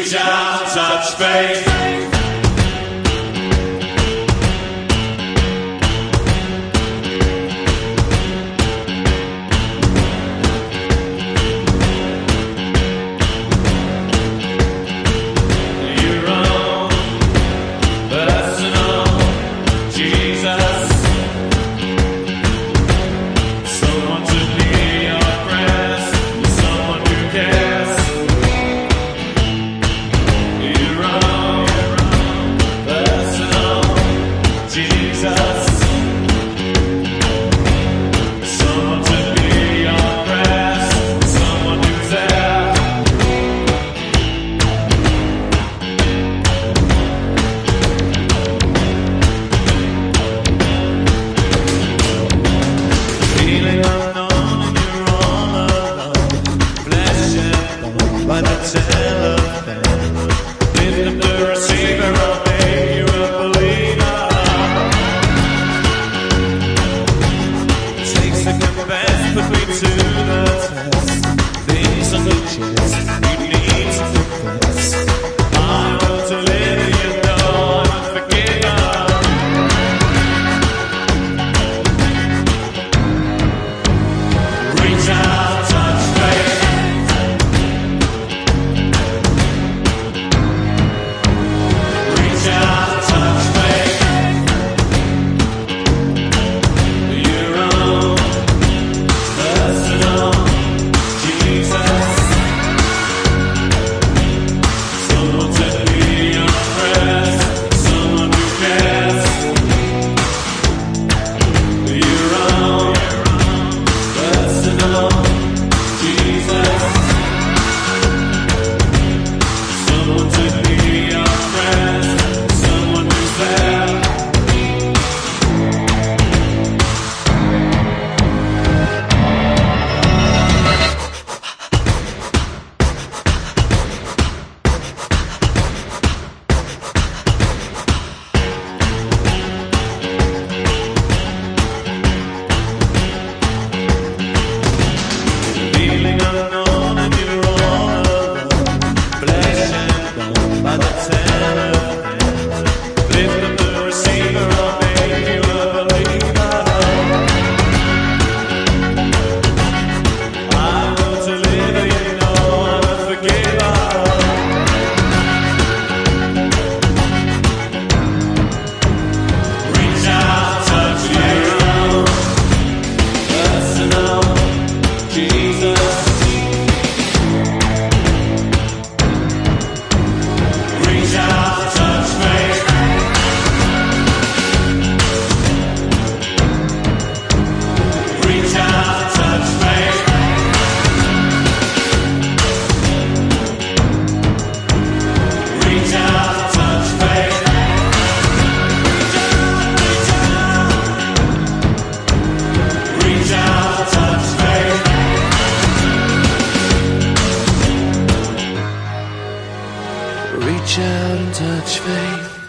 reach out, touch faith. yourself. Lift up Shout and touch faith.